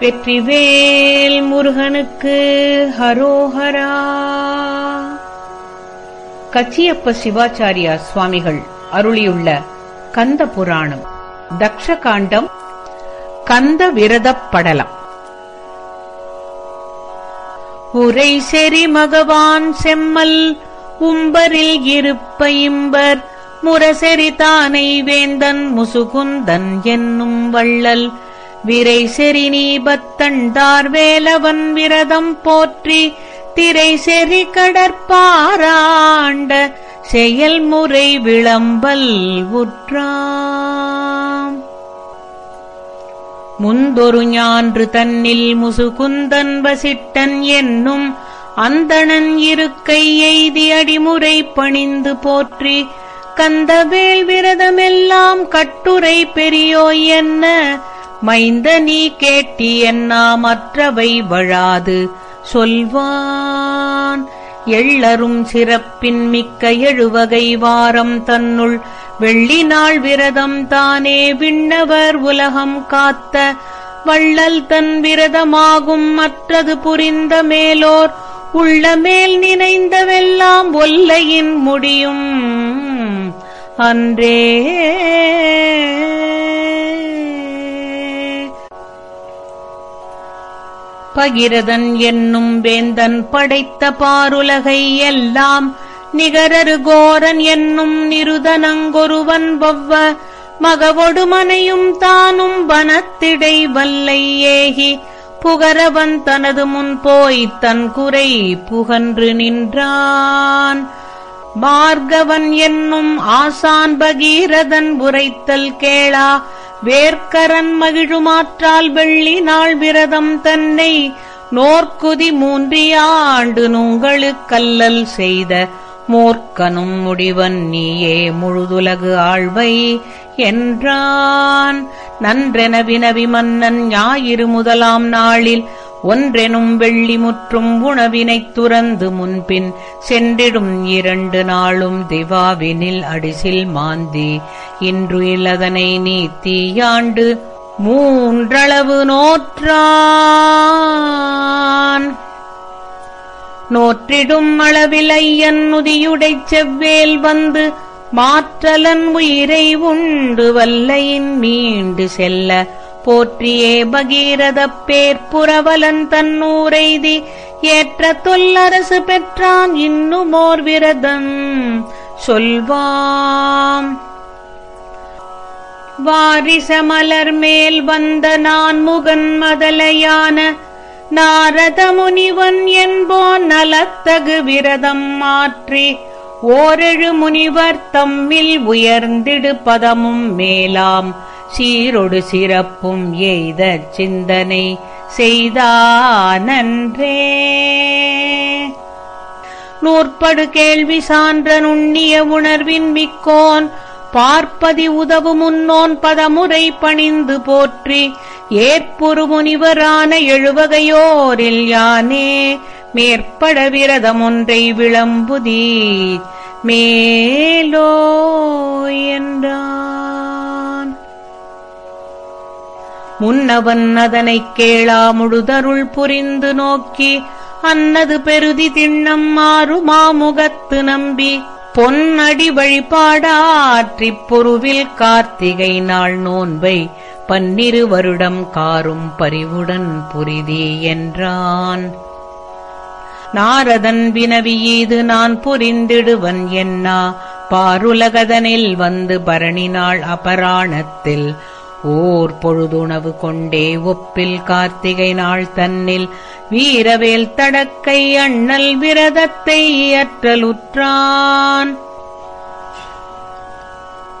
வெற்றிவேல் முருகனுக்கு ஹரோஹரா. கச்சியப்ப சிவாச்சாரியா சுவாமிகள் அருளியுள்ள கந்த புராணம் தக்ஷகாண்டம் கந்த விரதப் படலம். உரை செறி மகவான் செம்மல் உம்பரில் இருப்ப இம்பர் முரசெறி தானை வேந்தன் முசுகுந்தன் என்னும் வள்ளல். விரை செறி நீபத்தண்டார் வேலவன் விரதம் போற்றி திரை செறி கடற்பாராண்ட செயல்முறை விளம்பல் உற்றாம். முந்தொரு ஞான்று தன்னில் முசுகுந்தன் வசிட்டன் என்னும் அந்தணன் இருக்கை எய்தி அடிமுறை பணிந்து போற்றி கந்தவேல் விரதமெல்லாம் கட்டுரை பெரியோய் என்ன மைந்த நீ கேட்டி என்னா மற்றவை வழாது. சொல்வான் எள்ளரும் சிறப்பின் மிக்க எழுவகை வாரம் தன்னுள். வெள்ளி நாள் விரதம் தானே விண்ணவர் உலகம் காத்த. வள்ளல் தன் விரதமாகும் மற்றது புரிந்த மேலோர். உள்ள மேல் நினைந்தவெல்லாம் ஒல்லையின் முடியும். அன்றே பகிரதன் என்னும் வேந்தன் படைத்த பாருலகை எல்லாம் நிகரரு கோரன் என்னும் நிருதனங்கொருவன் வவ்வ மகவொடு மனையும் தானும் வனத்திடை வல்லை ஏகி புகரவன் தனது முன் போய்த் தன் குறை புகன்று நின்றான். பார்கவன் என்னும் ஆசான் பகீரதன் உரைத்தல் கேளா வேர்க்கரன் மகிழுமாற்றால் வெள்ளி நாள் விரதம் தன்னை நோர்க்குதி மூன்றியாண்டு நுங்களுக்கல்லல் செய்த மூர்க்கனும் முடிவன் நீயே முழுதுலகு ஆழ்வை என்றான். நன்றென வினவி மன்னன் ஞாயிறு முதலாம் நாளில் ஒன்றெனும் வெள்ளி முற்றும் உணவினைத் துறந்து முன்பின் சென்றிடும் இரண்டு நாளும் திவாவினில் அடிசில் மாந்தி. இன்று இல்லதனை நீத்தியாண்டு மூன்றளவு நோற்றான். நோற்றிடும் அளவில் ஐயன் நுதியுடைச் செவ்வேல் வந்து மாற்றலன் உயிரை உண்டு வல்லையின் மீண்டு செல்ல போற்றியே பகீரதப் பேர்ப்புறவலன் தன்னூரைதி ஏற்ற தொல்லரசு பெற்றான் இன்னுமோர் விரதம். சொல்வாம். வாரிசமலர் மேல் வந்த நான் முகன் மதலையான நாரத முனிவன் என்போன் நலத்தகு விரதம் மாற்றி ஓரெழு முனிவர் தம்மில் உயர்ந்திடு பதமும் மேலாம். சீரொடு சிறப்பும் எய்த சிந்தனை செய்தானன்றே. நூற்படு கேள்வி சான்ற நுண்ணிய உணர்வின் மிக்கோன் பார்ப்பதி உதவு முன்னோன் பதமுறை பணிந்து போற்றி ஏற்புரு முனிவரான எழுவகையோரில் யானே மேற்பட விரதம் ஒன்றை விளம்புதி மேலோ என்றான் முன்னவன் அதனைக் கேளா முழுதருள் புரிந்து நோக்கி அன்னது பெருதி திண்ணம் மாறு மாமுகத்து நம்பி பொன்னடி வழிபாடாற்றிப் பொருவில் கார்த்திகை நாள் நோன்பை பன்னிரு வருடம் காரும் பரிவுடன் புரிதி என்றான். நாரதன் வினவியீது நான் புரிந்திடுவன் என்னா பாருலகதனில் வந்து பரணினாள் அபராணத்தில் ஓர் பொழுதுணவு கொண்டே ஒப்பில் கார்த்திகை நாள் தன்னில் வீரவேல் தடக்கை அண்ணல் விரதத்தை இயற்றலுற்றான்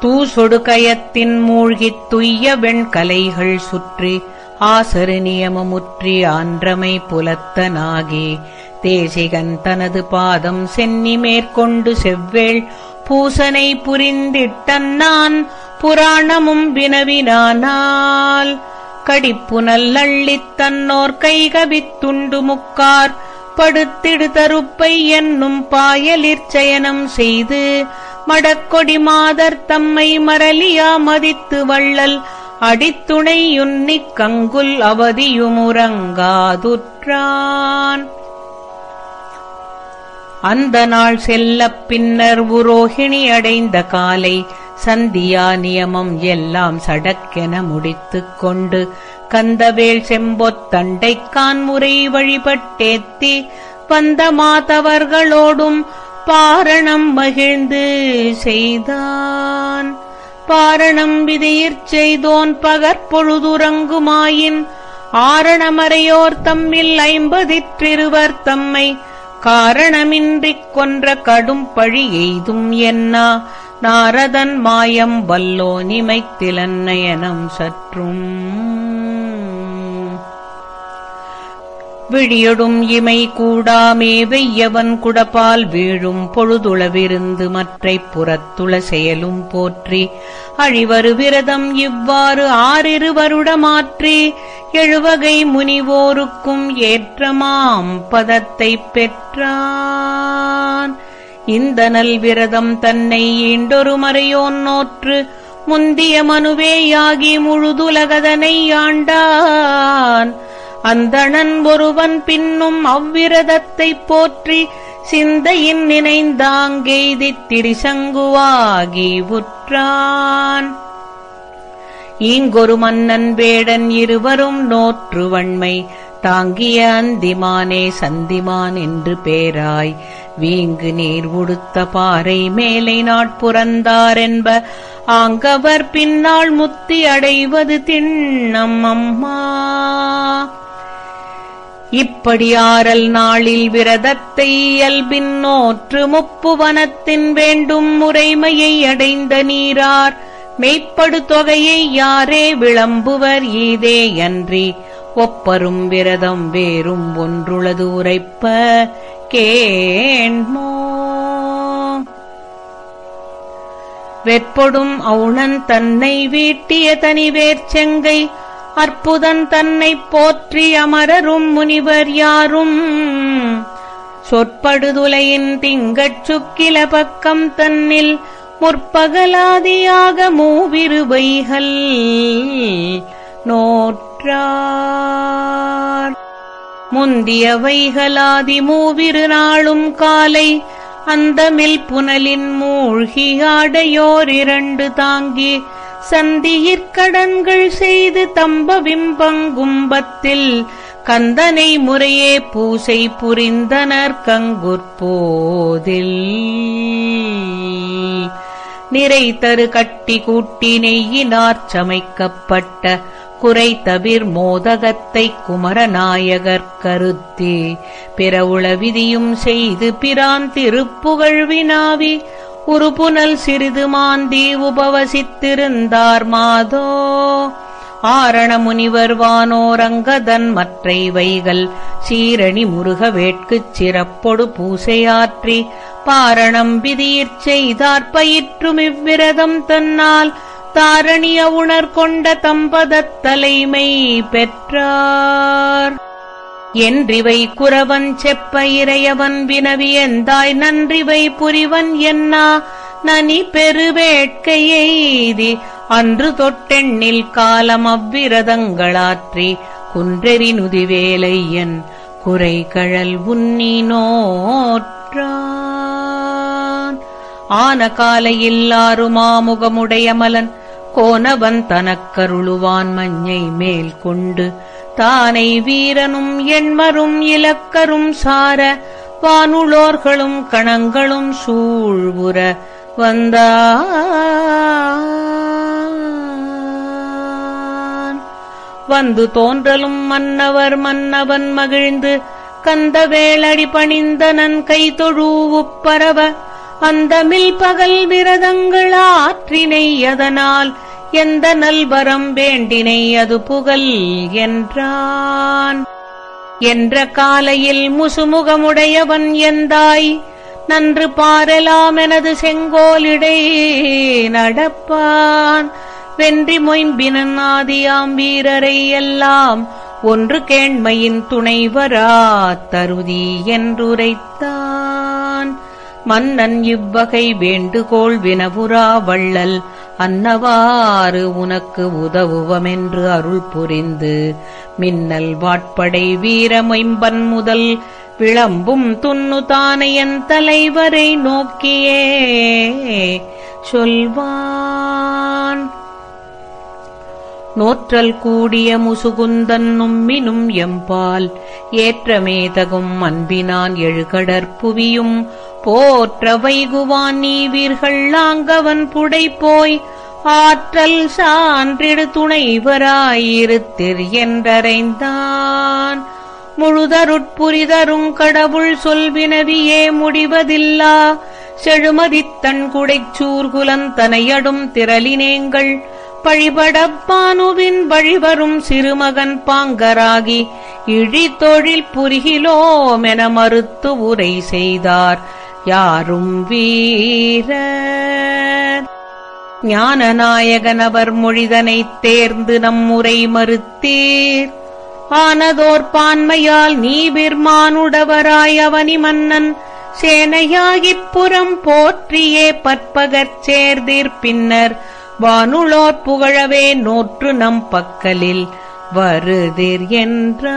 தூசொடு கயத்தின் மூழ்கித் துய்ய வெண்கலைகள் சுற்றி ஆசரு நியமமுற்றி ஆன்றமை புலத்தனாகி தேசிகன் தனது பாதம் சென்னி மேற்கொண்டு செவ்வேள் பூசனை புரிந்திட்டன்னான். புராணமும் வினவினானால் கடிப்புனல் அள்ளித் தன்னோர் கைகவித்துண்டு முக்கார் படுத்திடு தருப்பை என்னும் பாயலிற்சயனம் செய்து மடக்கொடி மாதர் தம்மை மரலியா மதித்து வள்ளல் அடித்துணையுன்னிக் கங்குல் அவதியுமுறங்காதுற்றான். அந்த நாள் செல்லப் பின்னர் உரோகிணி அடைந்த காலை சந்தியா நியமம் எல்லாம் சடக்கென முடித்துக் கொண்டு கந்தவேள் செம்பொத்தண்டைக்கான் முறை வழிபட்டேத்தி வந்த மாதவர்களோடும் பாரணம் மகிழ்ந்து செய்தான். பாரணம் விதியிற் செய்தோன் பகற்பொழுதுறங்குமாயின் ஆரணமறையோர் தம்மில் ஐம்பதிற்றிருவர் தம்மை காரணமின்றிக் கொன்ற கடும் பழி எய்தும் என்னா நாரதன் மாயம் வல்லோ நிமைத்திலன்னயனம் சற்றும். விழியொடும் இமை கூடாமே வெய்யவன் குடப்பால் வீழும் பொழுதுளவிருந்து மற்றைப் புறத்துள செயலும் போற்றி. அழிவரு விரதம் இவ்வாறு ஆறிரு வருடமாற்றி எழுவகை முனிவோருக்கும் ஏற்றமாம் பதத்தைப் பெற்றான். இந்த நல்விரதம் தன்னை ஈண்டொரு மறையோன் நோற்று முந்திய மனுவேயாகி முழுதுலகதனை ஆண்டான். அந்தணன் ஒருவன் பின்னும் அவ்விரதத்தைப் போற்றி சிந்தையின் நினைந்தாங்கெய்தி திரிசங்குவாகி உற்றான். ஈங்கொரு மன்னன் வேடன் இருவரும் நோற்று வண்மை தாங்கிய அந்திமானே சந்திமான் என்று பேராய். வீங்கு நீர் உடுத்த பாறை மேலை நாட்புறந்தாரென்ப ஆங்கவர் பின்னால் முத்தி அடைவது திண்ணம் அம்மா. இப்படி நாளில் விரதத்தை இயல்பின் நோற்று முப்பு வனத்தின் வேண்டும் முறைமையை அடைந்த நீரார். மெய்ப்படு தொகையை யாரே விளம்புவர் ஈதே அன்றி. ஒப்பரும் விரதம் வேறும் ஒன்றுளது உரைப்ப கேண்மோ. வெற்பொடும் அவுணன் தன்னை வீட்டிய தனிவேற் செங்கை அற்புதன் தன்னைப் போற்றி அமரரும் முனிவர் யாரும். சொற்படுதுலையின் திங்கட் சுக்கில பக்கம் தன்னில் முற்பகலாதியாக மூவிருவைகள் நோற்றார். முந்திய வைகலாதி மூவிரு நாளும் காலை அந்தமில் புனலின் மூழ்கி ஆடையோர் இரண்டு தாங்கி சந்தியிற்கடன்கள் செய்து தம்பவிம்பங்கும்பத்தில் கந்தனை முறையே பூசை புரிந்தனர் கங்குற்போதில். நிறை தரு கட்டி கூட்டி நெய்யினார் சமைக்கப்பட்ட குறை தவிர் மோதகத்தை குமரநாயகர் கருத்தி. பிறவுள விதியும் செய்து பிரான் திருப்புகழ் வினாவி சிறிது மாந்தி உபவசித்திருந்தார் மாதோ. ஆரண முனிவர் வானோரங்கதன் மற்றை வைகள் சீரணி முருக வேட்குச் சிறப்பொடு பூசையாற்றி பாரணம் விதியிற் செய்தார் பயிற்றும் இவ்விரதம் தன்னால். தாரணிய உணர் கொண்ட தம்பதத் தலைமை பெற்றார். என்றிவை குறவன் செப்ப இறையவன் வினவியந்தாய் நன்றிவை புரிவன் என்னா? நனி பெருவேட்கையெய்தி அன்று தொட்டெண்ணில் காலம் அவ்விரதங்களாற்றி குன்றெறி நுதிவேலையன் குறைகழல் கழல் நோற்றான். ஆன காலையில் மாமுகமுடையமலன் கோனவன் தனக்கருளுவான் மஞ்சை மேல் கொண்டு. தானை வீரனும் எண்மரும் இலக்கரும் சார வானுளோர்களும் கணங்களும் சூழ்வுற வந்தான். வந்து தோன்றலும் மன்னவர் மன்னவன் மகிழ்ந்து கந்த வேளடி பணிந்தனன் கைதொழூவுப் பரவ அந்தமில் பகல் விரதங்கள் ஆற்றினை அதனால் எந்த நல்வரம் வேண்டினை அது புகழ் என்றான். என்ற காலையில் முசுமுகமுடையவன் எந்தாய்? நன்று பாரலாம் எனது செங்கோலிடை நடப்பான். வென்றி மொயம்பினன் ஆதியாம் வீரரை எல்லாம் ஒன்று கேண்மையின் துணைவரா தருதி என்றுரைத்தான். மன்னன் இவ்வகை வேண்டுகோள் வினவுரா வள்ளல். அன்னவாறு உனக்கு உதவுவமென்று அருள் புரிந்து. மின்னல் வாட்படை வீரமொயம்பன் முதல். விளம்பும் துண்ணு தானையன் தலைவரை நோக்கியே. சொல்வான் நோற்றல் கூடிய முசுகுந்தன் நும்மினும் எம்பால். ஏற்றமேதகும் அன்பினான் எழுகடற்புவியும் போற்ற வைகுவான் நீவீர்கள் அங்கவன் புடை போய் ஆற்றல் சான்றிடு துணைவராயிருத்திர் என்றறைந்தான். முழுதருட்புரிதரும் கடவுள் சொல்வினவியே முடிவதில்லா. செழுமதித்தன் குடைச்சூர்குலந்தனையடும் திரளினேங்கள். பழிபடப்பானுவின் வழிவரும் சிறுமகன் பாங்கராகி இழித்தொழில் புரிகிலோமென மறுத்து உரை செய்தார். யாரும் வீரர். ஞானநாயகனவர் மொழிதனைத் தேர்ந்து நம்முரை மறுத்தீர். ஆனதோர் பான்மையால் நீபிர்மானுடவராய் அவனி மன்னன் சேனையாகிப் புறம் போற்றியே பற்பகற் சேர்தீர் பின்னர் வானுளோர் புகழவே நோற்று நம் பக்கலில் வருதிர் என்ற.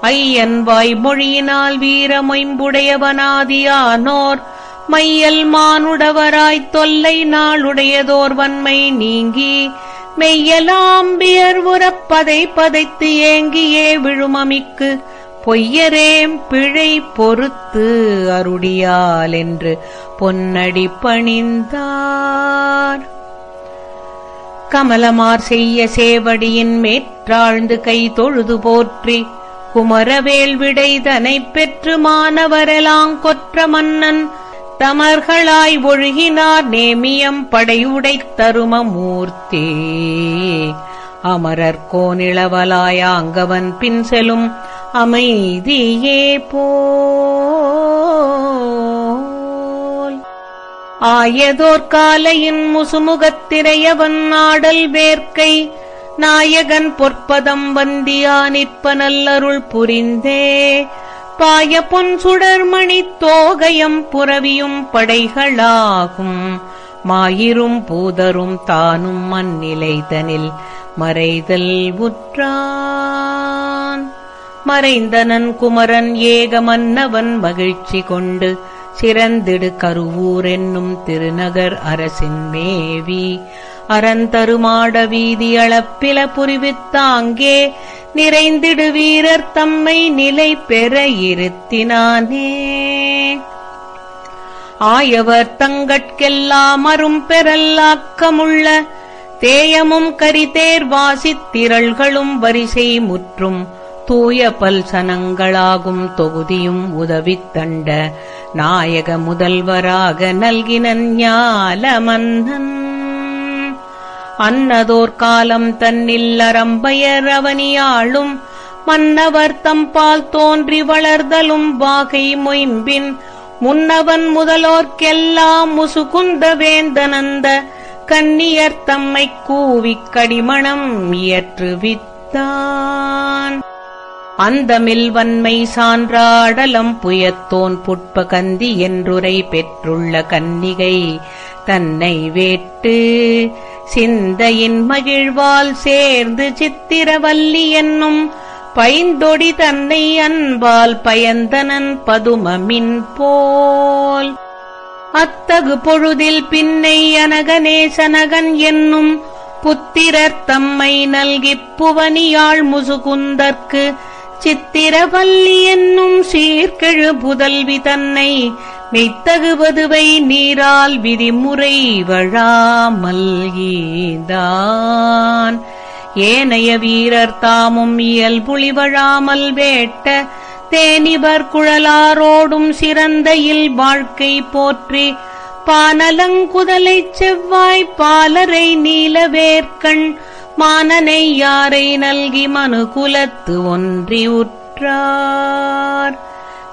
ஐயன் வாய்மொழியினால் வீரமைம்புடையவனாதியானோர் மையல் மானுடவராய்த் தொல்லை நாளுடையதோர் வன்மை நீங்கி மெய்யலாம்பியர் உரப்பதை பதைத்து ஏங்கியே விழுமமிக்கு பொய்யரேம் பிழை பொறுத்து அருடியால் என்று பொன்னடி பணிந்தார். கமலமார் செய்ய சேவடியின் மேற்றாழ்ந்து கை தொழுது போற்றி குமரவேல் விடைதனைப் பெற்று மானவரலாங் கொற்ற மன்னன் தமர்களாய் ஒழுகினார் நேமியம் படையூடைத் தரும மூர்த்தி. அமரர் கோனிளவலாய அங்கவன் பின் செலும் அமைதியே போல் ஆயதோர் காலையின் முசுமுகத்திரையவன் ஆடல் வேர்க்கை நாயகன் பொற்பதம் வந்தியா நிற்ப நல்லருள் புரிந்தே. பாய பொன் சுடர்மணி தோகையம் புறவியும் படைகளாகும். மாயிரும் பூதரும் தானும் மண்ணிலைதனில் மறைதல் உற்றா. மறைந்தனன் குமரன் ஏக மன்னவன் மகிழ்ச்சி கொண்டு சிறந்திடு கருவூர் என்னும் திருநகர் அரசின் மேவி. அறந்தருமாட வீதி அளப்பில புரிவித்தாங்கே நிறைந்திடு வீரர் தம்மை நிலை பெற இருத்தினானே. ஆயவர் தங்கட்கெல்லாம் அரும் பெறல்லாக்கமுள்ள தேயமும் கரிதேர் வாசித்திரள்களும் வரிசை முற்றும் தூய பல்சனங்களாகும் தொகுதியும் உதவித் தண்ட நாயக முதல்வராக நல்கினன் ஞால மன்னன் அன்னதோர் காலம் தன்னில் அரம்பயர் அவனியாளும் மன்னவர் தம்பால் தோன்றி வளர்தலும் வாகை மொயம்பின் முன்னவன் முதலோர்க்கெல்லாம் முசுகுந்த வேந்தனந்த கன்னியர் தம்மைக் கூவிக் கடிமணம் இயற்றுவித்தான் அந்தமில் வன்மை சான்றாடலம் புயத்தோன் புட்பகந்தி என்றுரை பெற்றுள்ள கன்னிகை தன்னை வேட்டு சிந்தையின் மகிழ்வால் சேர்ந்து சித்திரவல்லி என்னும் பைந்தொடி தன்னை அன்பால் பயந்தனன் பதுமமின் போல். அத்தகு பொழுதில் பின்னை அனகநேசனகன் என்னும் புத்திரர் தம்மை நல்கிப் புவனியாள் முசுகுந்தற்கு சித்திரவல்லி என்னும் சீர்கெழு புதல்வி தன்னை மெய்த்தகுவதுவை நீரால் விதிமுறை வழாமல் ஈந்தான். ஏனைய வீரர் தாமும் இயல்புலி வழாமல் வேட்ட தேனிவர் குழலாரோடும் சிறந்தையில் வாழ்க்கை போற்றி பானலங்குதலைச் செவ்வாய் பாலரை நீலவேற்கண் மானனை யாரை நல்கி மனுகுலத்து ஒன்றி உற்றார்?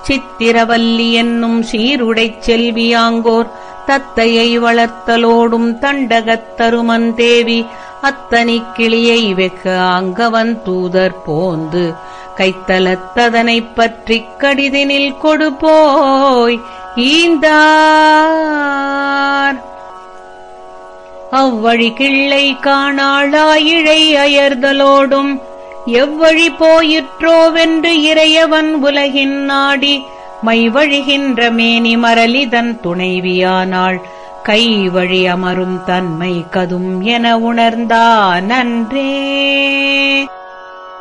சித்திரவல்லி என்னும் சீருடைச் செல்வியாங்கோர் தத்தையை வளர்த்தலோடும் தண்டகத் தருமன் தேவி அத்தனி கிளியை வெக்க அங்கவன் தூதர் போந்து கைத்தலத்ததனைப் பற்றிக் கடிதினில் கொடுபோய் ஈந்தார். அவ்வழி கிள்ளை காணாளாயிழை அயர்தலோடும் எவ்வழி போயிற்றோவென்று இறையவன் உலகின் நாடி மைவழிகின்ற மேனி மரலிதன் துணைவியானாள் கை வழி அமரும் தன்மை கதும் என உணர்ந்தா நன்றே.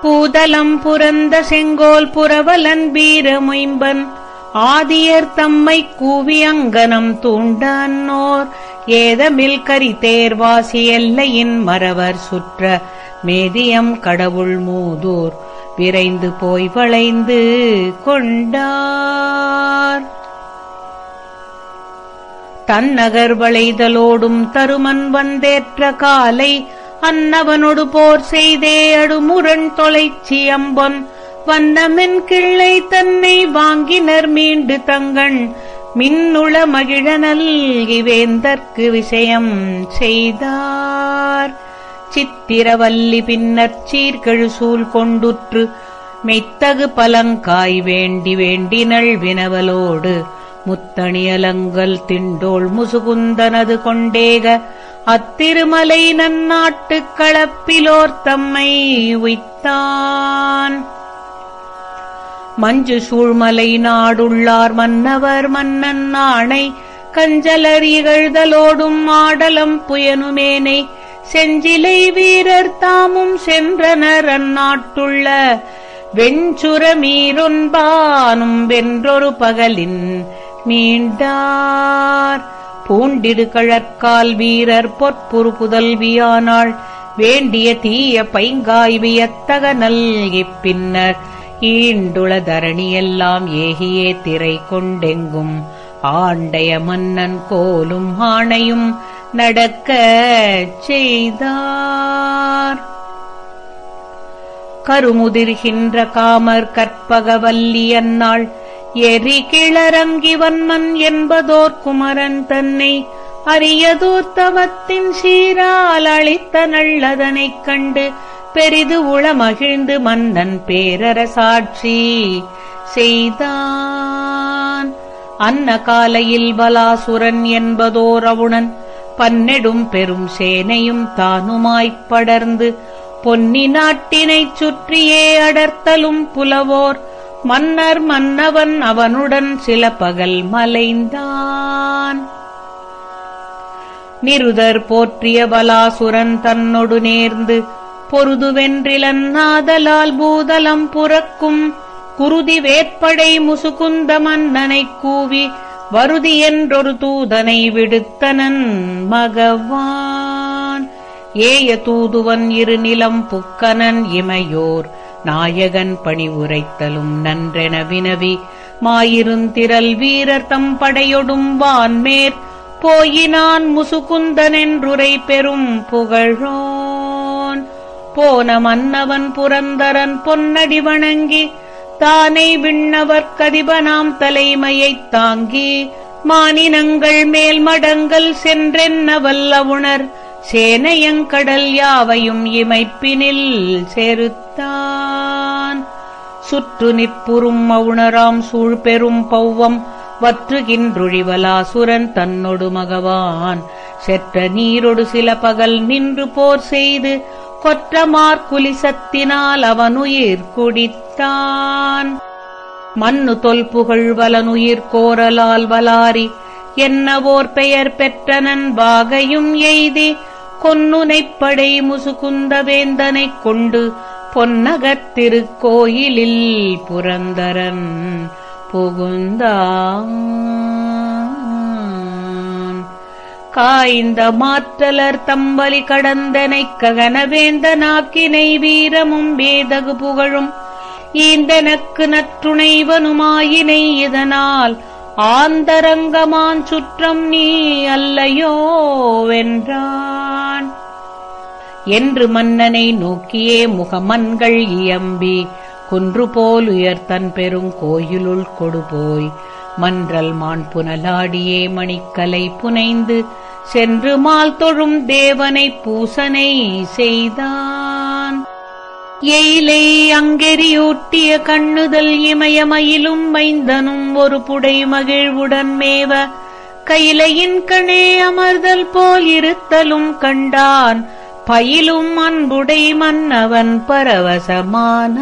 பூதலம் புரந்த செங்கோல் புரவலன் வீரமொயம்பன் ஆதியர் தம்மை கூவி அங்கனம் தூண்டன்னோர் ஏதமில் கரி தேர்வாசி எல்லையின் மறவர் சுற்ற மேதியம் கடவுள் மூதூர் விரைந்து போய் வளைந்து கொண்டார். தன்னகர் வளைதலோடும் தருமன் வந்தேற்ற காலை அன்னவனொடு போர் செய்தே அடுமுரண் தொலைச்சி அம்பொன் வண்ணமென் கிள்ளை தன்னை வாங்கினர் மீண்டு தங்கண் மின்னுள மகிழ நல்கி வேந்தற்கு விஷயம் செய்தார். சித்திரவல்லி பின்னர் சீர்கழு சூழ் கொண்டுற்று மெய்த்தகு பலங்காய் வேண்டி வேண்டினள் வினவலோடு முத்தணியலங்கல் திண்டோள் முசுகுந்தனது கொண்டேக அத்திருமலை நன்னாட்டுக் களப்பிலோர் தம்மை உய்த்தான். மஞ்சு சூழ்மலை நாடுள்ளார் மன்னவர் மன்னன் ஆணை. கஞ்சலர் இகழ்தலோடும் ஆடலம் புயனுமேனை. செஞ்சிலை வீரர் தாமும் சென்றனர் அந்நாட்டுள்ள. வெஞ்சுர மீரொன்பானும் வென்றொரு பகலின் மீண்டார். பூண்டிடு கழற்கால் வீரர் பொற்புறு புதல்வியானாள் வேண்டிய தீய பைங்காய் வியத்தக நல்கிப் பின்னர் ஈண்டுள தரணியெல்லாம் ஏகியே திரை கொண்டெங்கும் ஆண்டைய மன்னன் கோலும் ஆணையும் நடக்க செய்தார். கருமுதிர்கின்ற காமர் கற்பகவல்லியன்னாள் எரி கிளரங்கி வன்மன் என்பதோர் குமரன் தன்னை அரியதோர் தவத்தின் சீரால் அளித்த நல்லதனைக் கண்டு பெரிது உளமகிழ்ந்து மன்னன் பேரரசாட்சி செய்தான். அன்ன காலையில் பலாசுரன் என்பதோர் அவுணன் பன்னெடும் பெரும் சேனையும் தானுமாய்ப் படர்ந்து பொன்னி நாட்டினைச் சுற்றியே அடர்த்தலும் புலவோர். மன்னர் மன்னவன் அவனுடன் சில பகல் மலைந்தான். நிருதர் போற்றிய பலாசுரன் தன்னொடு நேர்ந்து பொருதுவென்றிலன்னாதலால் பூதலம் புறக்கும் குருதி வேற்படை முசுகுந்த மன்னனைக் கூவி வருதி என்றொரு தூதனை விடுத்தனன் மகவான். ஏய தூதுவன் இருநிலம் புக்கனன் இமையோர் நாயகன் பணி உரைத்தலும் நன்றென வினவி மாயிருந்திரல் வீரர் தம் படையொடும் வான்மேற் போயினான் முசுகுந்தனென்றுரை பெரும் புகழோ போன மன்னவன் புரந்தரன் பொன்னடி வணங்கி தானை விண்ணவர் கதிபனாம் தலைமையைத் தாங்கி மானினங்கள் மேல் மடங்கள் சென்றென்ன வல்லவுணர் சேனையங்கடல் யாவையும் இமைப்பினில் செருத்தான். சுற்று நிற்புறும் மவுணராம் சூழ்பெரும் பௌவம் வற்றுகின்றொழிவலாசுரன் தன்னொடு மகவான். செற்ற நீரொடு சில பகல் நின்று போர் செய்து கொற்றமார்குலிசத்தினால் அவனுயிர் குடித்தான். மண்ணு தொல்புகழ்வலனுயிர் கோரலால் வலாரி என்னவோர் பெயர் பெற்றனன் வாகையும் எய்தி கொன்னுனைப்படை முசுகுந்த வேந்தனைக் கொண்டு பொன்னகத் திருக்கோயிலில் புரந்தரன் புகுந்தான். காய்ந்த மாற்றலர் தம்பலி கடந்தனைக் ககனவேந்த நாக்கினை வீரமும் வேதகு புகழும். ஈந்தனக்கு நற்றுணைவனுமாயினை இதனால் ஆந்தரங்கமான் சுற்றம் நீ அல்லையோ வென்றான். என்று மன்னனை நோக்கியே முகமன்கள் இயம்பி குன்று போல் உயர்த்தன் பெரும் கோயிலுள் கொடுபோய். மன்றல் மான் புனலாடியே மணிக்கலை புனைந்து சென்று மால் தொழும் தேவனை பூசனை செய்தான். எயிலை அங்கெறியூட்டிய கண்ணுதல் இமயமயிலும் மைந்தனும் ஒரு புடை மகிழ்வுடன் மேவ கைலையின் கணே அமர்தல் போல் இருத்தலும் கண்டான். பயிலும் அன்புடை மன்னவன் பரவசமானான்.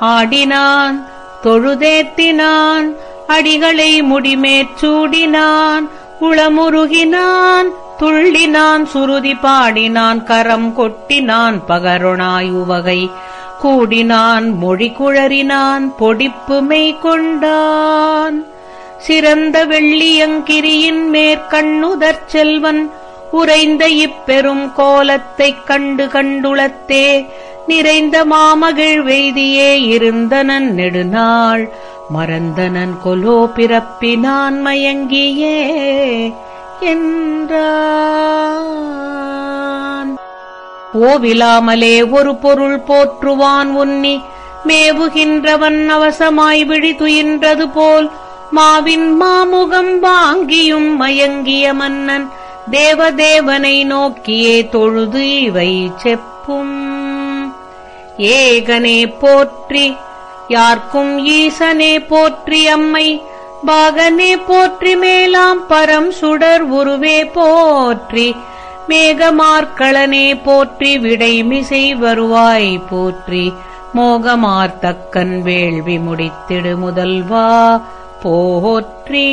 ஆடினான் தொழுதேத்தினான் அடிகளை முடிமேற்சூடினான் குளமுருகினான் துள்ளினான் சுருதி பாடினான் கரம் கொட்டினான் பகருணாய் உவகை கூடினான் மொழி குழறினான் பொடிப்பு மெய் கொண்டான். சிறந்த வெள்ளியங்கிரியின் மேற்கண்ணுதற் செல்வன் உறைந்த இப்பெரும் கோலத்தைக் கண்டு கண்டுளத்தே. நிறைந்த மாமகிழ் வெய்தியே இருந்தனன் நெடுநாள் மறந்தனன் கொலோ பிறப்பினான் மயங்கியே என்றான். ஓவிலாமலே ஒரு பொருள் போற்றுவான் உன்னி மேவுகின்றவன் அவசமாய் விழிதுயின்றது போல் மாவின் மாமுகம் வாங்கியும் மயங்கிய மன்னன் தேவதேவனை நோக்கியே தொழுது இவை செப்பும். ஏகனே போற்றி யார்க்கும் ஈசனே போற்றி அம்மை பாகனே போற்றி மேலாம் பரம் சுடர் உருவே போற்றி. மேகமார்க்களனே போற்றி விடைமிசை வருவாய் போற்றி. மோகமார்த்தக்கன் வேள்வி முடித்திடு முதல்வா போற்றி.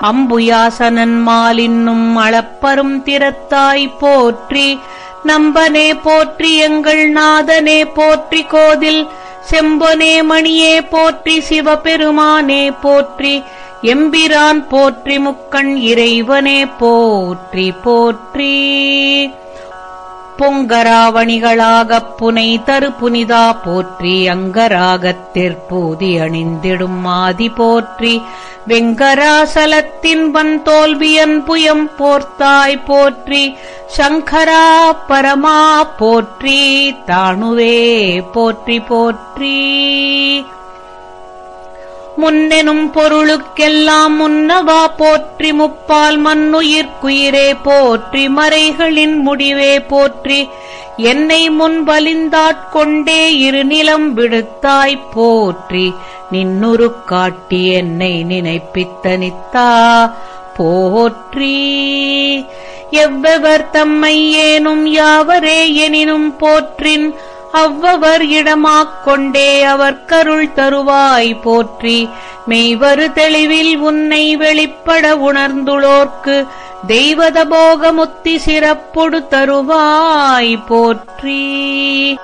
அம்புயாசனன் மாலின்னும் அளப்பரும் திறத்தாய் போற்றி. நம்பனே போற்றி எங்கள் நாதனே போற்றி கோதில் செம்பொனே மணியே போற்றி சிவபெருமானே போற்றி எம்பிரான் போற்றி முக்கண் இறைவனே போற்றி போற்றி. பொங்கராவணிகளாகப் புனை தரு புனிதா போற்றி அங்கராகத்திற்பூதி அணிந்திடும் மாதி போற்றி. வெங்கராசலத்தின் வன் தோல்வியன் புயம் போர்த்தாய் போற்றி. சங்கரா பரமா போற்றி தாணுவே போற்றி போற்றி. முன்னெனும் பொருளுக்கெல்லாம் முன்னவா போற்றி முப்பால் மண்ணுயிர்க்குயிரே போற்றி மறைகளின் முடிவே போற்றி என்னை முன் வலிந்தாட்கொண்டே இருநிலம் விடுத்தாய்ப் போற்றி நின்னுரு காட்டி என்னை நினைப்பித்த நித்தா போற்றி எவ்வெவர் தம்மை ஏனும் யாவரே எனினும் போற்றின் அவ்வவர் இடமாக் கொண்டே அவர் கருள் தருவாய் போற்றி. மெய்வரு தெளிவில் உன்னை வெளிப்பட உணர்ந்துளோர்க்கு தெய்வத போகமுத்தி சிறப்பொடு தருவாய் போற்றி.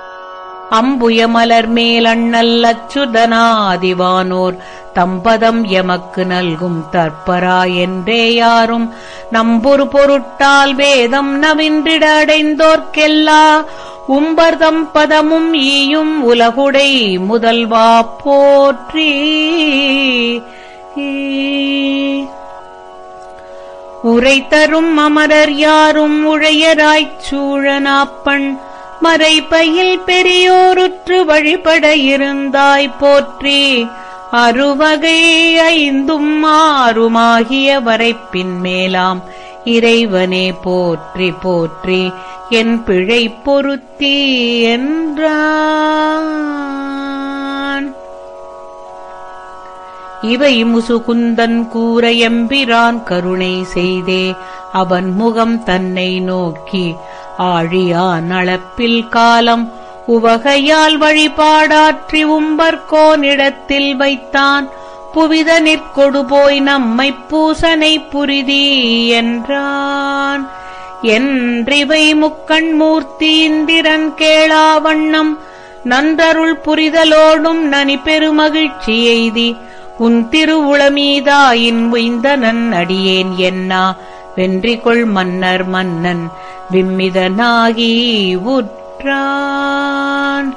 அம்புய மலர் மேலண்ணல் அச்சுதனாதிவானோர் தம்பதம் எமக்கு நல்கும் தற்பரா என்றே யாரும் நம்புரு பொருட்டால் வேதம் நவின்றிட அடைந்தோர்க்கெல்லா. உம்பர்தம் பதமும் ஈயும் உலகுடை முதல்வா போற்றி. உரை தரும் அமரர் யாரும் உழையராய்ச் சூழனாப்பண் மறைப்பையில் பெரியோருற்று வழிபட இருந்தாய் போற்றி. அருவகை ஐந்தும் ஆறுமாகிய வரைப்பின் மேலாம் இறைவனே போற்றி போற்றி. என் பிழை பொருத்தி என்றான். இவை முசுகுந்தன் கூற எம்பிரான் கருணை செய்தே அவன் முகம் தன்னை நோக்கி ஆழியான் அளப்பில் காலம் உவகையால் வழிபாடாற்றி உம்பர்கோனிடத்தில் வைத்தான் புவித நிற்கொடு போய் நம்மைப் பூசனை புரிதி என்றான். என்றிவை முக்கண் மூர்த்தி இந்திரன் கேளா வண்ணம் நன்றருள் புரிதலோடும் நனி பெருமகிழ்ச்சி எய்தி உன் திருவுளமீதாயின் உய்ந்தனன் அடியேன் என்னா வென்றிகொள் மன்னர் மன்னன் விம்மிதனாகி உற்றான்.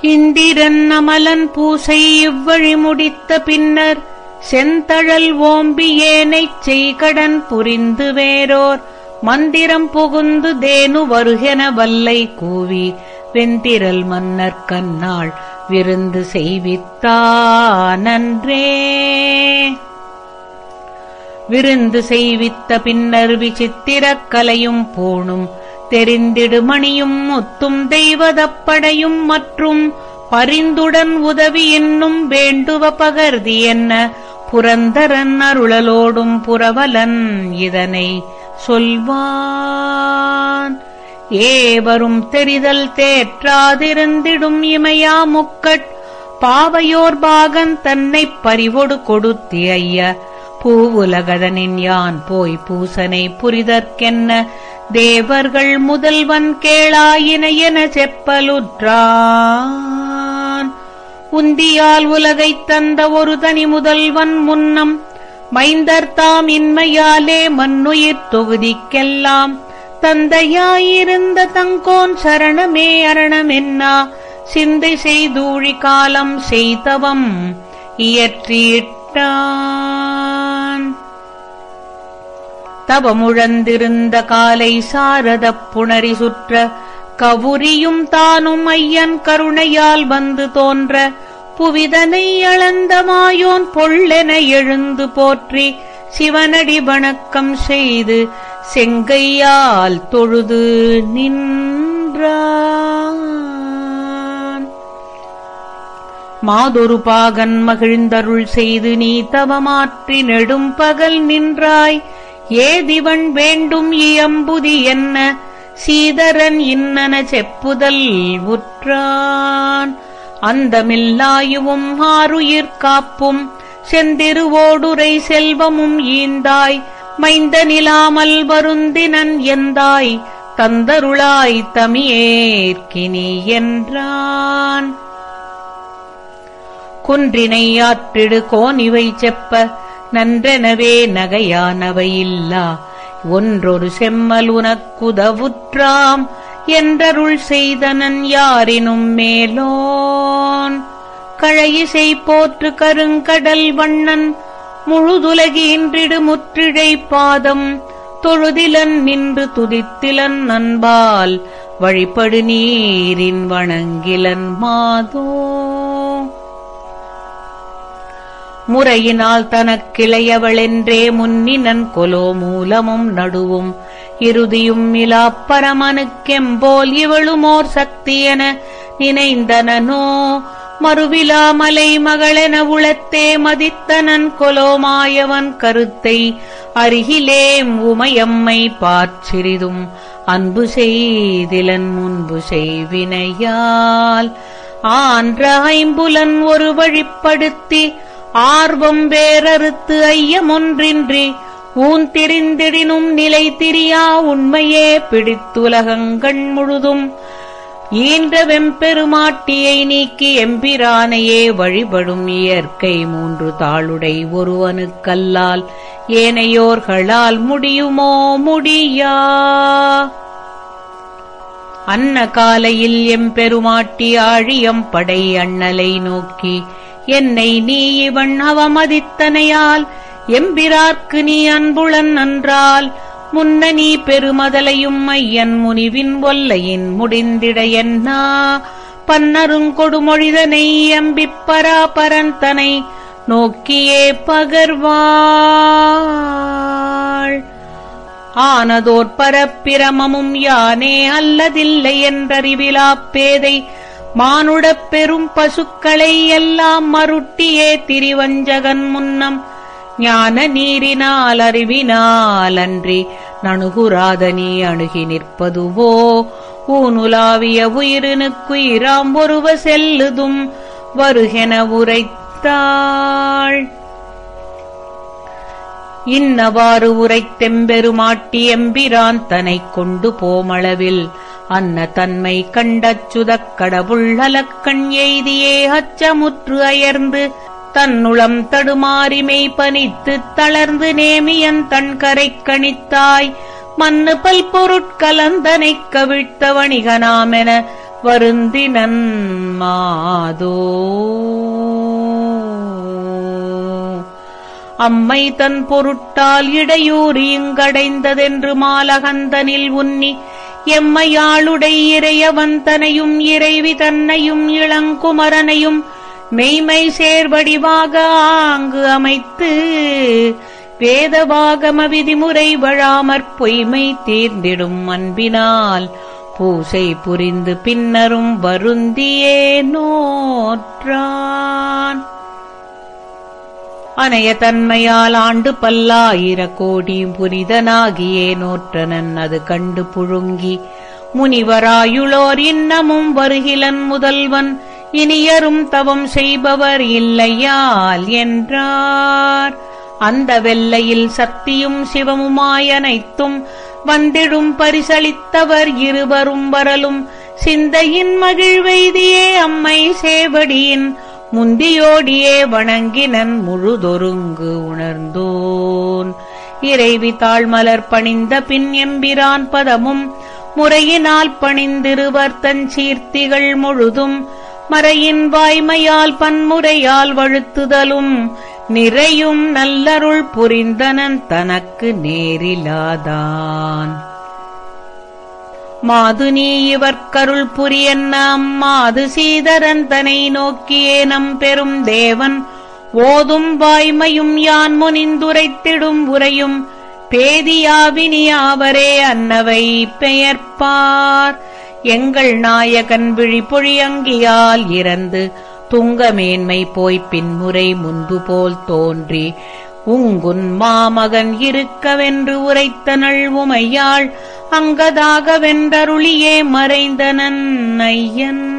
இந்திரன் அமலன் பூசை இவ்வழி முடித்த பின்னர் செந்தழல் ஓம்பி ஏனைச் செய்கடன் புரிந்து வேரோர் மந்திரம் புகுந்து தேனு வருகென வல்லை கூவி வெந்திரல் மன்னர் கண்ணாள் விருந்து செய்வித்தானன்றே. விருந்து செய்வித்த பின்னர் விசித்திரக் கலையும் பூணும் தெரிந்திடுமணியும் முத்தும் தெய்வதப்படையும் மற்றும் பரிந்துடன் உதவி என்னும் வேண்டுவ பகர்தி என்ன புரந்தரன் அருளலோடும் புரவலன் இதனை சொல்வான். ஏவரும் தெரிதல் தேற்றாதிருந்திடும் இமையா முக்கட். பாவையோர் பாகன் தன்னைப் பறிவொடு கொடுத்தி ஐய. பூவுலகதனின் யான் போய் பூசனை புரிதற்கென்ன. தேவர்கள் முதல்வன் கேளாயின என செப்பலுற்றான். உந்தியால் உலகைத் தந்த ஒரு தனி முதல்வன் முன்னம். மைந்தர்தாம் இன்மையாலே மண்ணுயிர் தொகுதிக்கெல்லாம். தந்தையாயிருந்த தங்கோன் சரணமே அரணமென்னா. சிந்தை செய்தூழி காலம் செய்தவம் இயற்றியிட்டான் தவமுழந்திருந்த காலை சாரதப் புணரி சுற்ற கவுரியும் தானும் ஐயன் கருணையால் வந்து தோன்ற. புவிதனை அளந்தமாயோன் பொள்ளென எழுந்து போற்றி சிவனடி வணக்கம் செய்து செங்கையால் தொழுது நின்றான். மாதொரு பாகன் மகிழ்ந்தருள் செய்து நீ தவமாற்றி நெடும் பகல் நின்றாய். ஏதிவன் வேண்டும் இயம்புதி என்ன? சீதரன் இன்னன செப்புதல் உற்றான். அந்தமில்லாயுவும் ஆறுயிர் காப்பும். செந்திருவோடுரை செல்வமும் ஈந்தாய் மைந்த நிலாமல் வருந்தினன் எந்தாய். தந்தருளாய் தமியேற்கினி என்றான். குன்றினை ஆற்றிடு கோனிவை செப்ப. நன்றெனவே நகையானவை இல்லா. ஒன்றொரு செம்மல் உனக்குதவுற்றாம். என்றருள் செய்தனன் யாரினும் மேலோன். கழையிசை போற்று கருங்கடல் வண்ணன் முழுதுலகின்றிடு முற்றிழை பாதம். தொழுதிலன் நின்று துதித்திலன் நண்பால் வழிபடு நீரின் வணங்கிலன் மாதோ. முறையினால் தனக்கிளையவளென்றே முன்னினன் கொலோ மூலமும் நடுவும். இறுதியும் இலாப்பரமனுக்கெம்போல் இவளுமோர் சக்தியென நினைந்தனோ மறுவிலாமலை மகளென உளத்தே மதித்தனன் கொலோமாயவன் கருத்தை அருகிலேம் உமையம்மை பார்ச்சிறிதும். அன்பு செய்திலன் முன்பு செய்வினையால். ஆன்ற ஐம்புலன் ஒரு வழிப்படுத்தி ஆர்வம் வேறறுத்து ஐயமொன்றின்றி ஊன் திரிந்திடினும் நிலை திரியா உண்மையே பிடித்துலகங்கண் முழுதும். ஈன்ற வெம்பெருமாட்டியை நீக்கி எம்பிரானையே வழிபடும் இயற்கை மூன்று தாளுடை ஒருவனுக்கல்லால் ஏனையோர்களால் முடியுமோ முடியா? அன்ன காலையில் எம்பெருமாட்டி ஆழியம் படை அண்ணலை நோக்கி என்னை நீ இவன் அவமதித்தனையால் எம்பிரார்க்கு நீ அன்புளன் நன்றால் முன்ன நீ பெருமதலையும் ஐயன் முனிவின் ஒல்லையின் முடிந்திட என்னா? பன்னருங்கொடுமொழிதனை எம்பிப் பராபரந்தனை நோக்கியே பகர்வாள். ஆனதோர் பரப்பிரமமும் யானே அல்லதில்லை என்றறிவிலாப் பேதை மானுடப் பெரும் பசுக்களை எல்லாம் மருட்டியே திரிவஞ்சகன் முன்னம். ஞான நீரினால் அறிவினால் அன்றி நணுகுராத நீ அணுகி நிற்பதுவோ? ஊனுலாவிய உயிரினுக்குயிராம் ஒருவ செல்லுதும் வருகென உரைத்தாள். இன்னவாறு உரைத்தெம்பெருமாட்டி எம்பிரான் தனைக் கொண்டு போமளவில் அன்ன தன்மை கண்டச்சுதக் கடவுள் அலக்கண் எய்தியே அச்சமுற்று அயர்ந்து தன்னுளம் தடுமாறிமை பனித்து தளர்ந்து நேமியன் தன் கரை கணித்தாய் மண்ணு பல் பொருட்கலந்தனைக் கவிழ்த்த வணிகனாமென வருந்தினன் மாதோ. அம்மை தன் பொருட்டால் இடையூறு இங்கடைந்ததென்று மாலகந்தனில் உன்னி எம்மையாளுடை இறையவந்தனையும் இறைவி தன்னையும் இளங்குமரனையும் மெய்மை சேர்வடிவாக ஆங்கு அமைத்து வேதவாகம விதிமுறை வழாமற் பொய்மை தீர்ந்திடும் அன்பினால் பூசை புரிந்து பின்னரும் வருந்தியே நோற்றான். அனைய தன்மையால் ஆண்டு பல்லாயிர கோடி புனிதனாகியே நோற்றனன். அது கண்டு புழுங்கி முனிவராயுளோர் இன்னமும் வருகிலன் முதல்வன். இனியரும் தவம் செய்பவர் இல்லையால் என்றார். அந்த வெள்ளையில் சக்தியும் சிவமுமாயனைத்தும் வந்திடும் பரிசளித்தவர் இருவரும் வரலும். சிந்தையின் மகிழ்வெய்தியே அம்மை சேவடியின் முந்தியோடியே வணங்கினன் முழுதொருங்கு உணர்ந்தோன். இறைவி தாழ்மலர் பணிந்த பின் எம்பிரான் பதமும் முறையினால் பணிந்திருவர் தன் சீர்த்திகள் முழுதும் மறையின் வாய்மையால் பன்முறையால் வழுத்துதலும் நிறையும் நல்லருள் புரிந்தனன் தனக்கு நேரிலாதான். மாது நீ இவர்க்கருள் புரியன்ன அம்மாது சீதரன் தனை நோக்கியே நம் பெரும் தேவன். ஓதும் வாய்மையும் யான் முனிந்துரைத்திடும் உரையும். பேதியாவினியாவரே அன்னவை பெயர்ப்பார். எங்கள் நாயகன் விழிப்பொழியங்கியால் இறந்து துங்கமேன்மை போய்ப் பின்முறை முன்பு போல் தோன்றி உங்குன் மாமகன் இருக்கவென்று உரைத்த உமையாள் அங்கதாக வென்றருளியே மறைந்த நன்னையன்.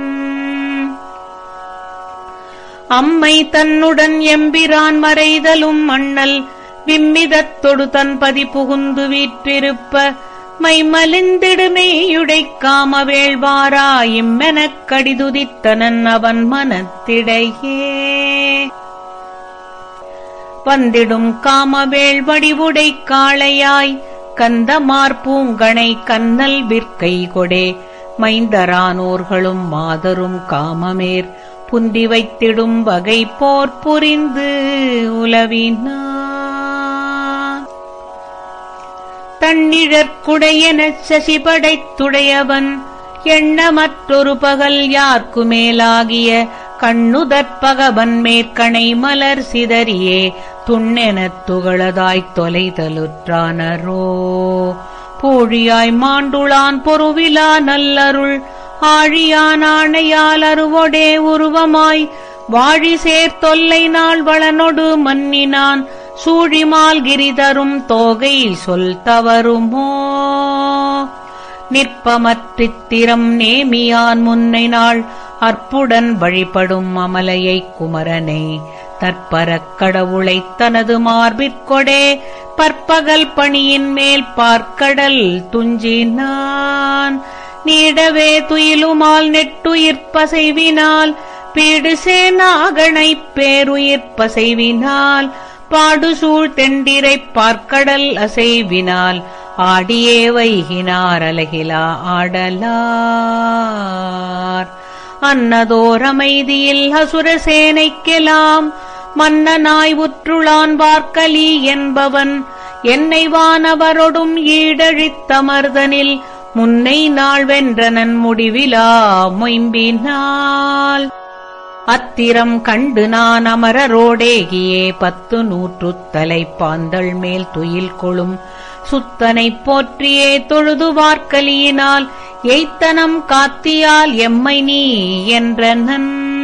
அம்மை தன்னுடன் எம்பிரான் மறைதலும் மண்ணல் விம்மிதத்தொடு தன் பதி புகுந்து வீற்றிருப்ப மைமலிந்திடுமேயுடைக் காமவேள்வாரா இம்மெனக் கடிதுதித்தனன் அவன் மனத்திடையே. வந்திடும் காமவேள் வடிவுடை காளையாய் கந்தமார் பூங்கணை கண்ணல் விற்கை கொடே. மைந்தரானோர்களும் மாதரும் காமமேர் புந்தி வைத்திடும் வகை போர் புரிந்து உலவினார். தன்னிழற்குடையன சசிபடைத்துடையவன் எண்ணமற்றொரு பகல் யார்க்கு மேலாகிய கண்ணுதற்பகவன் மேற்கணை மலர் சிதறியே. துண்ணெனத் துகளதாய்த் தொலைதலுற்றானரோ? போழியாய் மாண்டுளான் பொருவிலா நல்லருள் ஆழியான் ஆணையால் அருவொடே உருவமாய் வாழி சேர்த்தொல்லை நாள் வளனொடு மன்னினான் சூழிமால் கிரிதரும் தோகை சொல் தவறுமோ? நிற்பமற்றித்திரம் நேமியான் முன்னை நாள் அற்புடன் வழிபடும் அமலையைக் குமரனை தற்பரக் கடவுளைத் தனது மார்பிற்கொடே பற்பகல் பணியின் மேல் பார்க்கடல் துஞ்சினான். நீடவே துயிலுமால் நெட்டுயிர்ப்பசைவினால் பீடுசே நாகனைப் பேருயிர்ப்பசைவினால் பாடுசூழ் தெண்டிரைப் பார்க்கடல் அசைவினால் ஆடியே வைகினார் அலகிலா ஆடலார். அன்னதோர் அமைதியில் அசுரசேனைக்கெலாம் மன்னனாய் உற்றுளான் வார்க்கலி என்பவன். என்னை வானவரொடும் ஈடழித்தமர்தனில் முன்னை நாள் வென்றனன் முடிவிலா மொயம்பினால். அத்திரம் கண்டு நான் அமரரோடேகியே பத்து நூற்று தலை பாந்தள் மேல் துயில் கொளும். சுத்தனைப் போற்றியே தொழுது வார்க்கலியினால் எய்த்தனம் காத்தியால் எம்மை நீ என்றனன்.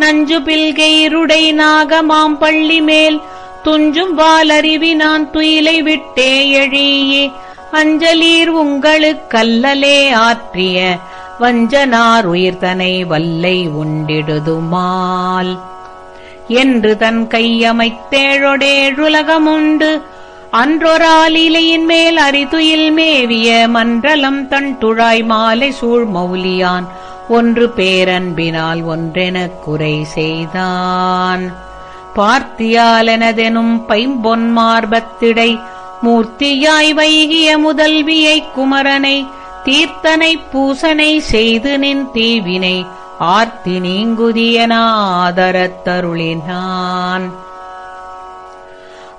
நஞ்சு பில்கைருடை நாகமாம் பள்ளி மேல். துஞ்சும் வாலறிவினான் துயிலை விட்டே எழியே. அஞ்சலீர் உங்களுக்கல்லலே ஆற்றிய வஞ்சனார் உயிர்தனை வல்லை உண்டிடுதுமால். என்று தன் கையமைத்தேழொடேழுலகமுண்டு அன்றொராலிலையின் மேல் அரிதுயில் மேவிய மன்றலம் தன் துழாய் மாலை சூழ் மௌலியான். ஒன்று பேரன்பினால் ஒன்றெனக் குறை செய்தான். பார்த்தியாலெனதெனும் பைம்பொன் மார்பத்திடை மூர்த்தியாய் வைகிய முதல்வியைக் குமரனை தீர்த்தனை பூசனை செய்து நின் தீவினை ஆர்த்தி நீங்குதியனாதரத்தருளினான்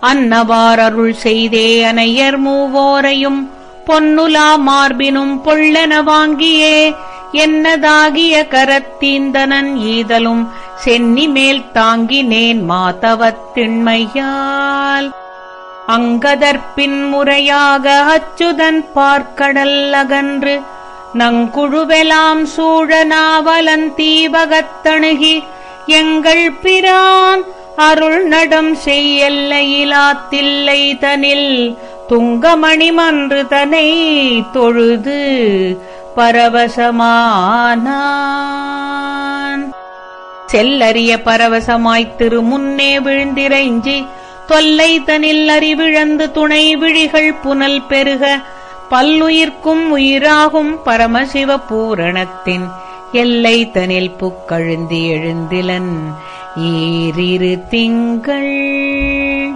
அன்னவாரருள் செய்தே அனையர் மூவோரையும் பொன்னுலா மார்பினும் பொள்ளென வாங்கியே என்னதாகிய கரத்தீந்தனன் ஈதலும் சென்னி மேல் தாங்கினேன் மாதவத்திண்மையால் அங்கதற்பின் முறையாக அச்சுதன் பார்க்கடல் அகன்று நங்குழுவெலாம் சூழனாவலன் தீபகத்தணுகி எங்கள் பிரான் அருள் நடம் செய்யல்லையிலாத்தில்லை தனில் துங்கமணிமன்று தனை தொழுது. பரவசமானான். செல்லறிய பரவசமாய்த் திரு முன்னே விழுந்திரைஞ்சி தொல்லை தனில் அறிவிழந்து துணை விழிகள் புனல் பெருக பல்லுயிர்க்கும் உயிராகும் பரமசிவ பூரணத்தின் எல்லை தனில் புக்கழுந்தி எழுந்திலன் ஈரிரு திங்கள்.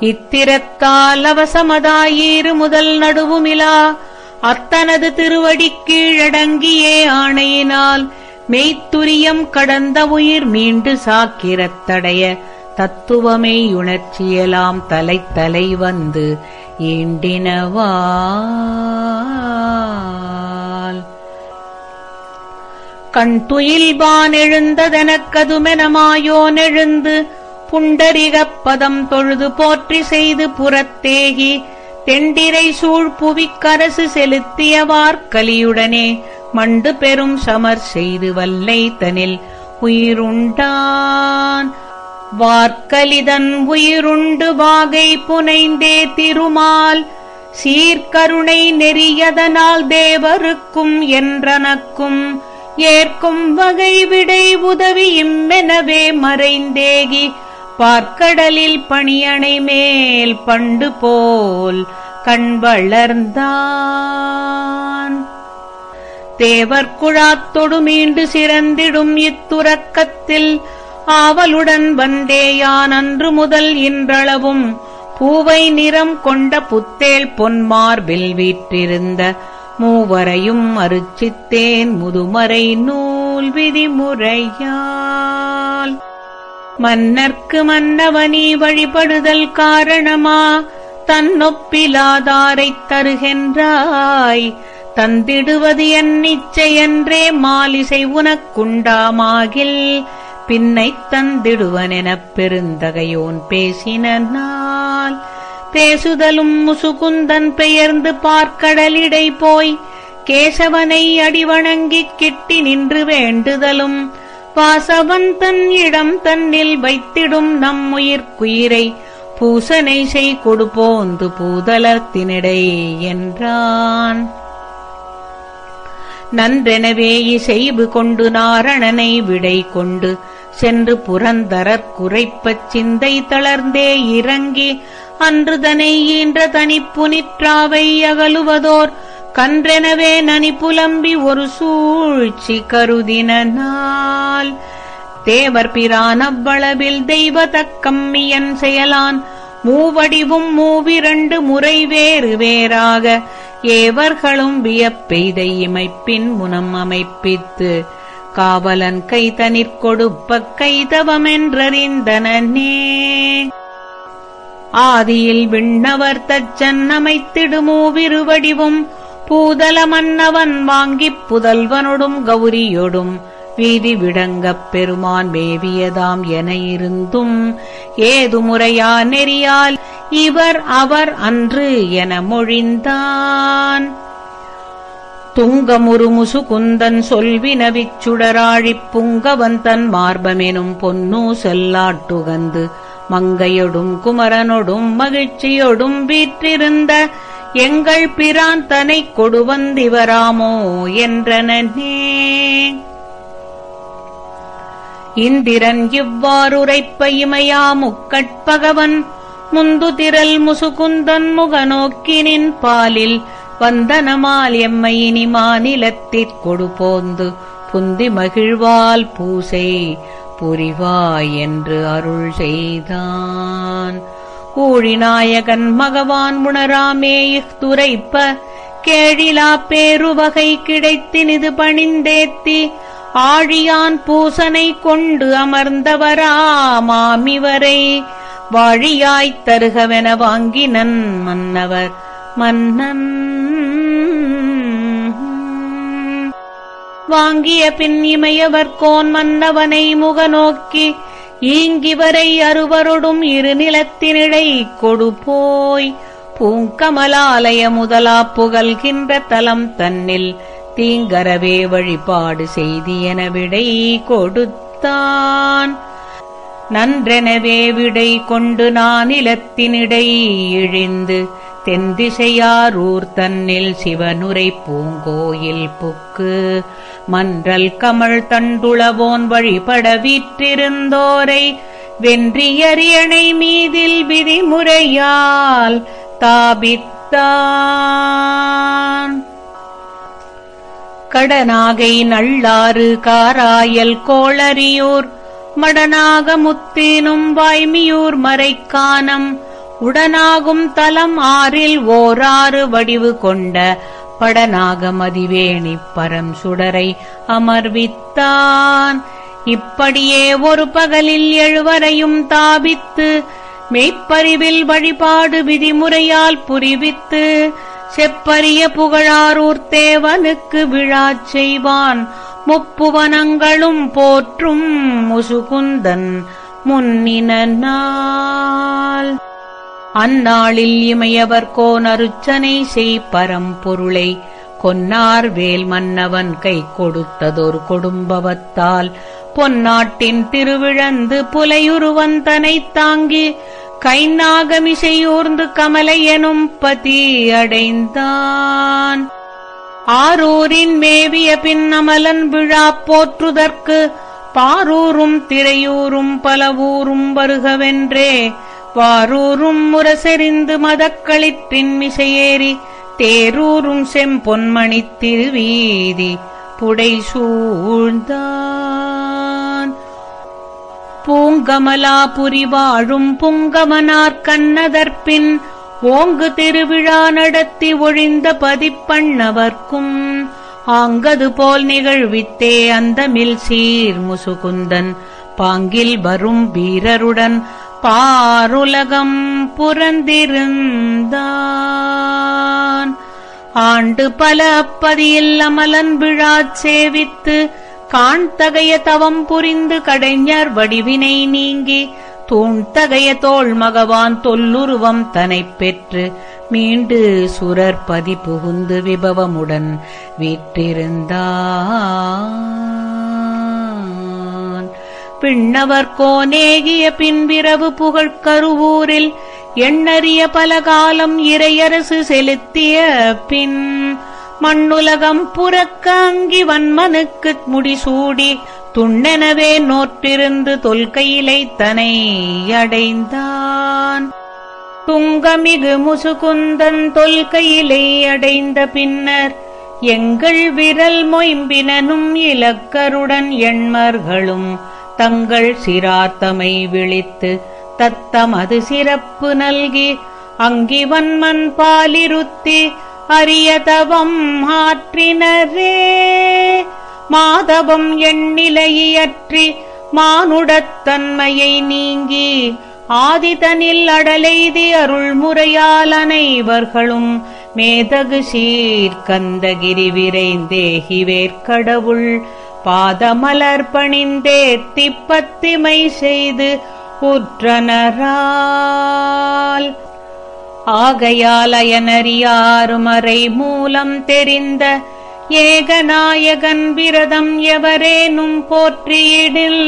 இத்திரத்தால் அவசமதாயீரு முதல் நடுவுமிலா அத்தனது திருவடி கீழடங்கியே ஆணையினால் மெய்த்துரியம் கடந்த உயிர் மீண்டு சாக்கிரத்தடைய தத்துவமே உணர்ச்சியலாம் தலை தலை வந்து ஈண்டினவால் கண்துயில்பான் எழுந்ததெனக்கதுமெனமாயோன் எழுந்து புண்டரிகப் பதம் தொழுது போற்றி செய்து புறத்தேகி தெண்டிரை சூழ் புவிக்கரசு செலுத்தியவார் மண்டு பெரும் சமர் செய்து வல்லை தனில் உயிருண்டான். வார்க்கலிதன் உயிருண்டு வாகை புனைந்தே திருமால் சீர்கருணை நெறியதனால் தேவருக்கும் என்றனக்கும் ஏற்கும் வகை விடை உதவி இம்மெனவே மறைந்தேகி பார்க்கடலில் பணியணை மேல் பண்டு போல் கண் வளர்ந்தான். தேவர்குழாத்தொடு மீண்டு சிறந்திடும் இத்துறக்கத்தில். ஆவலுடன் வந்தேயான் அன்று முதல் இன்றளவும் பூவை நிறம் கொண்ட புத்தேல் பொன்மார்பில் வீற்றிருந்த மூவரையும் அருச்சித்தேன் முதுமறை நூல் விதிமுறையால். மன்னர்க்கு மன்னவனி வழிபடுதல் காரணமா? தன்னொப்பிலாதாரைத் தருகின்றாய். தந்திடுவது என் நிச்சயன்றே மாலிசை உனக்குண்டாமாகில். பின்னைத் தந்திடுவனெனப் பெருந்தகையோன் பேசினால் பேசுதலும் முசுகுந்தன் பெயர்ந்து பார்க்கடலிடை போய். கேசவனை அடிவணங்கிக் கிட்டி நின்று வேண்டுதலும். பாசவன் தன் இடம் தன்னில் வைத்திடும் நம் உயிர்க்குயிரை பூசனை செய் கொடுப்போந்து பூதலத்தினிடை என்றான். நன்றெனவே இசைவு கொண்டு நாரணனை விடை கொண்டு சென்று புரந்தரற் குறைப்பச் சிந்தை தளர்ந்தே இறங்கி அன்றுதனை ஈன்ற தனிப்புனிற்றாவை அகலுவதோர் கன்றெனவே நனி புலம்பி ஒரு சூழ்ச்சி கருதின நாள். தேவர் பிரான் அவ்வளவில் தெய்வ தக்கம்மியன் செயலான். மூவடிவும் மூவிரண்டு முறை வேறு வேறாக. ஏவர்களும் வியப்பெய்த இமைப்பின் முனம் அமைப்பித்து காவலன் கைதனிற் கொடுப்ப கைதவமென்றறிந்தனே ஆதியில் விண்ணவர் தச்சன் அமைத்திடுமூவிருவடிவும் பூதல மன்னவன் வாங்கிப் புதல்வனொடும் கௌரியொடும் வீதி விடங்கப் பெருமான் மேவியதாம் என இருந்தும் ஏதுமுறையா நெறியால் இவர் அவர் அன்று என மொழிந்தான். துங்கமுருமுசு முசுகுந்தன் சொல்வினவிச் சுடராழிப் புங்கவன் தன் மார்பமெனும் பொன்னூ செல்லாட்டுகந்து மங்கையொடும் குமரனொடும் மகிழ்ச்சியொடும் வீற்றிருந்த எங்கள் பிரான் தனைக் கொடுவந்திவராமோ என்றனே இந்திரன் இவ்வாறுரைப்ப இமையா முக்கட்பகவன் முந்து திரள் முசுகுந்தன் முகநோக்கினின் பாலில் வந்தனமால் எம்மை இனி மாநிலத்திற் கொடுபோந்து புந்தி மகிழ்வால் பூசை புரிவாய் என்று அருள் செய்தான். கூழிநாயகன் மகவான் உணராமே இஃதுரைப்ப கேழிலா பேருவகை கிடைத்தினிது பணிந்தேத்தி ஆழியான் பூசனை கொண்டு அமர்ந்தவராமாமிவரை வாழியாய்த் தருகவென வாங்கினன் மன்னவர். மன்னன் வாங்கிய பின் இமையவர் கோன் மன்னவனை முகநோக்கி ஈங்கிவரை அறுவரொடும் இரு நிலத்தினிடை கொடுபோய் பூங்கமலாலய முதலா புகழ்கின்ற தலம் தன்னில் தீங்கரவே வழிபாடு செய்தியன விடை கொடுத்தான். நன்றெனவே விடை கொண்டு நானிலத்தினிடை இழிந்து தென்திசையாரூர் தன்னில் சிவனுரை பூங்கோயில் புக்கு மன்றல் கமழ் தண்டுளவோன் வழிபட வீற்றிருந்தோரை வென்றியரியணை மீதில் விதிமுறையால் தாபித்தான். கடனாகை நள்ளாறு காராயல் கோளரியூர் மடனாக முத்தேனும் வாய்மியூர் மறைக்கானம் உடனாகும் தலம் ஆறில் ஓராறு வடிவு கொண்ட படநாகமதிவேணி பரம் சுடரை அமர்வித்தான். இப்படியே ஒரு பகலில் எழுவரையும் தாபித்து மெய்ப்பறிவில் வழிபாடு விதிமுறையால் புரிவித்து செப்பரிய புகழாரூர் தேவனுக்கு விழாச் செய்வான். முப்புவனங்களும் போற்றும் முசுகுந்தன் முன்னின நாள். அந்நாளில் இமையவர் கோனருச்சனை செய் பரம்பொருளை கொன்னார் வேல் மன்னவன் கை கொடுத்ததொரு கொடும்பவத்தால் பொன்னாட்டின் திருவிழந்து புலையுருவந்தனைத் தாங்கி கைநாகமிசையூர்ந்து கமலை எனும் பதி அடைந்தான். ஆரூரின் மேவிய பின் அமலன் விழா போற்றுதற்கு பாரூரும் திரையூரும் பலவூரும் வருகவென்றே வாரூரும் முரசெறிந்து மதக்களிற்றின் மிசையேறி தேரூரும் செம்பொன்மணி திருவீதி புடை சூழ்ந்தான் பூங்கமலாபுரி வாழும் புங்கமனார் கண்ணதற்பின் ஓங்கு திருவிழா நடத்தி ஒழிந்த பதிப்பண்ணவர்க்கும் ஆங்கது போல் நிகழ்வித்தே அந்தமில் சீர் முசுகுந்தன் பாங்கில் வரும் வீரருடன் பாருலகம் புரந்திருந்தான். ஆண்டு பல அப்பதியில் அமலன் விழாச் சேவித்து காண்தகைய தவம் புரிந்து கடைஞர் வடிவினை நீங்கி தூண்தகைய தோள் மகவான் தொல்லுருவம் தனைப் பெற்று மீண்டு சுரற்பதி புகுந்து விபவமுடன் வீற்றிருந்தான். பின்னவர் கோனேகிய புகழ் புகழ்கருவூரில் எண்ணறிய பலகாலம் இறையரசு செலுத்திய பின் மண்ணுலகம் புறக்க அங்கி வன்மனுக்கு முடிசூடி துண்ணெனவே நோற்றிருந்து தொல்கையிலை தனை அடைந்தான். துங்கமிகு முசுகுந்தன் தொல்கையிலை அடைந்த பின்னர் எங்கள் விரல் மொயம்பினனும் இலக்கருடன் எண்மர்களும் தங்கள் சிராத்தமை விழித்து தத்தமது சிறப்பு நல்கி அங்கி வன்மன் பாலிருத்தி அரியதவம் ஆற்றினரே. மாதவம் எண்ணிலையற்றி மானுடத்தன்மையை நீங்கி ஆதிதனில் அடலைதி அருள்முறையால் அனைவர்களும் மேதகு சீர்கந்தகிரி விரைந்தேகி வேற்கடவுள் பாதமலர் பணிந்தே திப்பத்திமை செய்து உற்றனரால். ஆகையால் அயனறியாறுமறை மூலம் தெரிந்த ஏகநாயகன் விரதம் எவரேனும் போற்றியிடில்.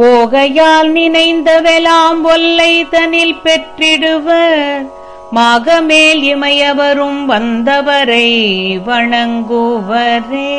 ஓகையால் நினைந்தவெலாம் ஒல்லை தனில் பெற்றிடுவர். மாகமேல் இமையவரும் வந்தவரை வணங்குவரே.